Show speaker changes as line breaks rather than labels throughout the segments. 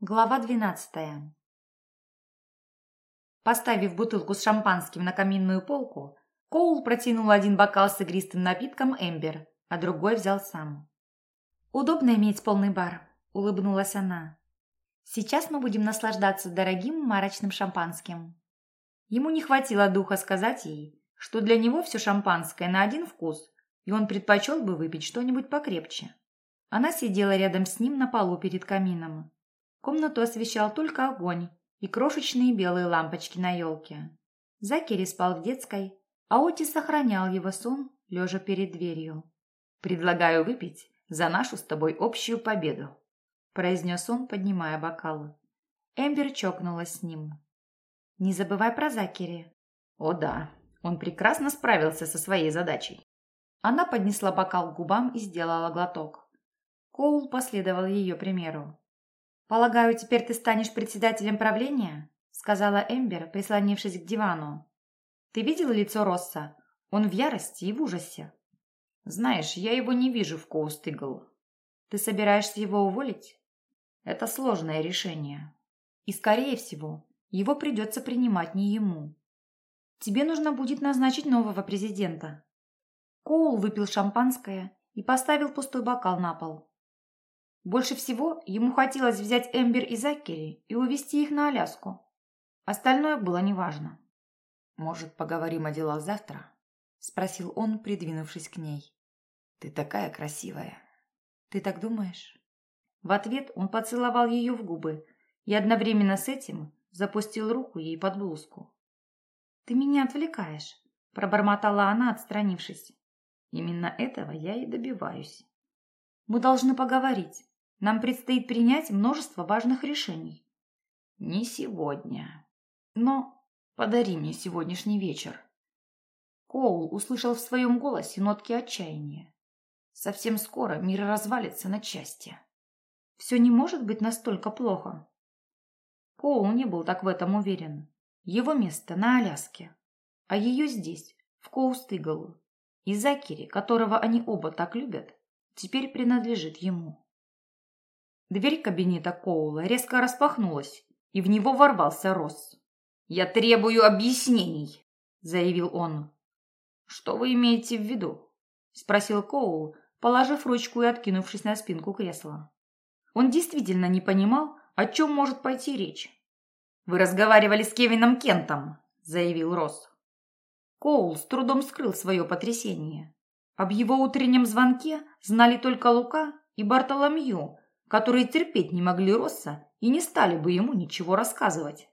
Глава двенадцатая. Поставив бутылку с шампанским на каминную полку, Коул протянул один бокал с игристым напитком Эмбер, а другой взял сам. «Удобно иметь полный бар», – улыбнулась она. «Сейчас мы будем наслаждаться дорогим марочным шампанским». Ему не хватило духа сказать ей, что для него все шампанское на один вкус, и он предпочел бы выпить что-нибудь покрепче. Она сидела рядом с ним на полу перед камином Комнату освещал только огонь и крошечные белые лампочки на елке. Закери спал в детской, а Оти сохранял его сон, лежа перед дверью.
«Предлагаю выпить за нашу с тобой общую победу», произнес он, поднимая бокал.
Эмбер чокнулась с ним. «Не забывай про Закери».
«О да, он прекрасно справился со своей задачей».
Она поднесла бокал к губам и сделала глоток. Коул последовал ее примеру. «Полагаю, теперь ты станешь председателем правления?» сказала Эмбер, прислонившись к дивану. «Ты видел лицо Росса? Он в ярости и в ужасе».
«Знаешь, я его не вижу в Коуст-Игл».
«Ты собираешься его уволить?»
«Это сложное решение».
«И, скорее всего, его придется принимать не ему. Тебе нужно будет назначить нового президента». Коул выпил шампанское и поставил пустой бокал на пол. Больше всего ему хотелось взять Эмбер и Закери и увезти их на Аляску. Остальное было неважно.
«Может, поговорим о делах завтра?» – спросил он, придвинувшись к ней. «Ты такая красивая».
«Ты так думаешь?» В ответ он поцеловал ее в губы и одновременно с этим запустил руку ей под блузку. «Ты меня отвлекаешь», – пробормотала она, отстранившись.
«Именно этого я и добиваюсь».
«Мы должны поговорить. Нам предстоит принять множество важных решений.
Не сегодня.
Но
подари мне сегодняшний вечер.
Коул услышал в своем голосе нотки отчаяния.
Совсем скоро мир развалится на части.
Все не может быть настолько плохо. Коул не был так в этом уверен. Его место на Аляске, а ее здесь, в Коуст-Игл. И Закери, которого они оба так любят, теперь принадлежит ему. Дверь кабинета Коула резко распахнулась, и в него ворвался Росс.
«Я требую объяснений», — заявил он.
«Что вы имеете в виду?» — спросил Коул, положив ручку и откинувшись на спинку кресла. Он действительно не понимал, о чем может пойти речь.
«Вы разговаривали с Кевином Кентом», — заявил Росс.
Коул с трудом скрыл свое потрясение. Об его утреннем звонке знали только Лука и Бартоломью, которые терпеть не могли Росса и не стали бы ему ничего рассказывать.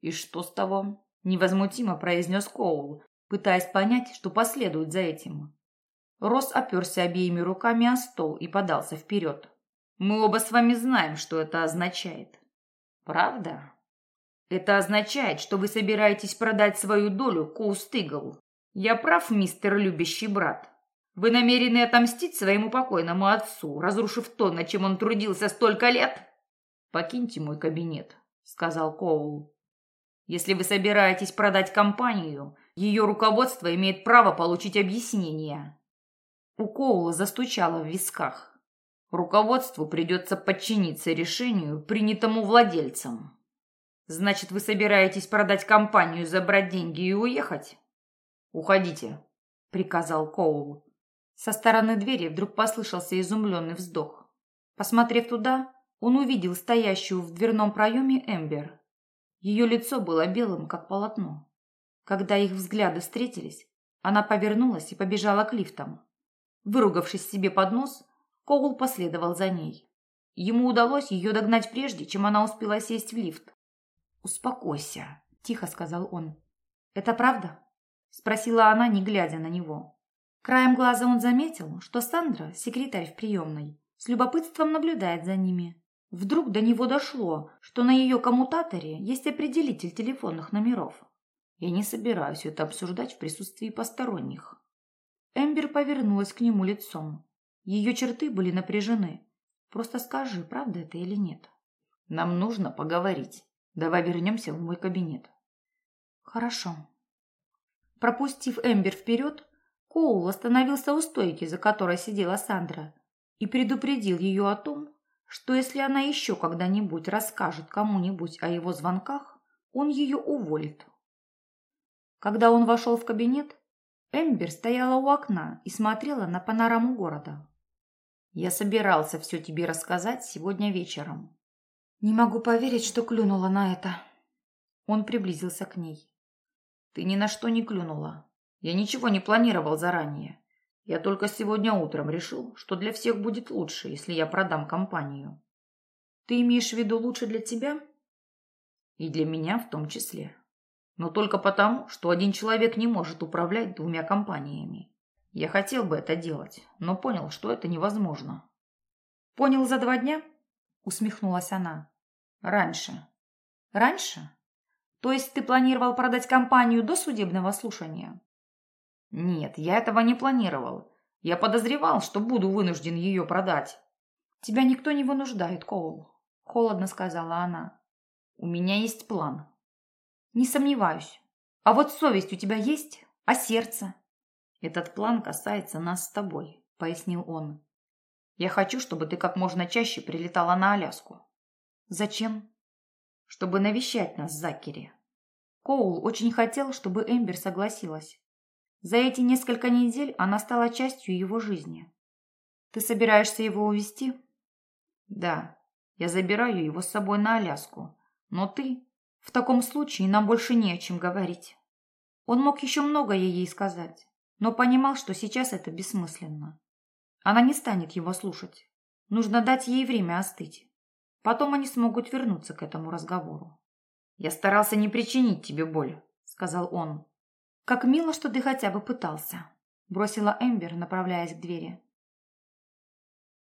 «И что с того?» – невозмутимо произнес Коул, пытаясь понять, что последует за этим.
Росс оперся обеими руками о стол и подался вперед.
«Мы оба с вами знаем, что это означает. Правда? Это означает, что вы собираетесь продать свою долю Коустыгл. Я прав, мистер любящий брат?» Вы намерены отомстить своему покойному отцу, разрушив то, над чем он трудился столько лет? Покиньте мой кабинет, сказал Коул. Если вы собираетесь продать компанию, ее руководство имеет право получить объяснение. У Коула застучало в висках. Руководству придется подчиниться решению, принятому владельцем. Значит, вы собираетесь продать компанию, забрать деньги и уехать? Уходите, приказал Коул. Со стороны двери вдруг послышался изумленный вздох. Посмотрев туда, он увидел стоящую в дверном проеме Эмбер. Ее лицо было белым, как полотно. Когда их взгляды встретились, она повернулась и побежала к лифтам. Выругавшись себе под нос, Коул последовал за ней. Ему удалось ее догнать прежде, чем она успела сесть в лифт. «Успокойся», – тихо сказал он. «Это правда?» – спросила она, не глядя на него. Краем глаза он заметил, что Сандра, секретарь в приемной, с любопытством наблюдает за ними. Вдруг до него дошло, что на ее коммутаторе есть определитель телефонных номеров. Я не собираюсь это обсуждать в присутствии посторонних. Эмбер повернулась к нему лицом. Ее черты были напряжены. Просто скажи, правда это или нет. Нам нужно поговорить. Давай вернемся в мой кабинет. Хорошо. Пропустив Эмбер вперед, Коул остановился у стойки, за которой сидела Сандра, и предупредил ее о том,
что если она еще когда-нибудь расскажет кому-нибудь о его звонках, он ее уволит. Когда он вошел в кабинет, Эмбер стояла у окна и смотрела на панораму города. «Я собирался все тебе рассказать сегодня вечером». «Не могу поверить, что клюнула на это». Он приблизился к ней. «Ты ни на что не клюнула. Я ничего не планировал заранее. Я только сегодня утром решил, что для всех будет лучше, если я продам компанию. Ты имеешь в виду лучше для тебя? И для меня в том числе. Но только потому, что один человек не может управлять двумя компаниями. Я хотел бы это делать, но понял, что это невозможно. Понял за два дня? Усмехнулась она. Раньше. Раньше? То есть ты планировал продать компанию до судебного слушания? Нет, я этого не планировал. Я подозревал, что буду вынужден ее продать. Тебя никто не вынуждает, Коул, холодно сказала она. У меня есть план. Не сомневаюсь. А вот совесть у тебя есть? А сердце? Этот план касается нас с тобой, пояснил он. Я хочу, чтобы ты как можно чаще прилетала на Аляску. Зачем? Чтобы навещать нас, Закери. Коул очень хотел, чтобы Эмбер согласилась. За эти несколько недель она стала частью его жизни. Ты собираешься его увезти? Да, я забираю его с собой на Аляску. Но ты... В таком случае нам больше не о чем говорить. Он мог еще многое ей сказать, но понимал, что сейчас это бессмысленно. Она не станет его слушать. Нужно дать ей время остыть. Потом они смогут вернуться к этому разговору. «Я старался не причинить тебе боль», — сказал он. «Как мило, что ты хотя бы пытался», – бросила Эмбер, направляясь к двери.